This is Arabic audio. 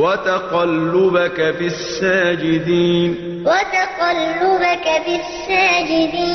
وتقلبك في الساجدين. وتقلبك في الساجدين.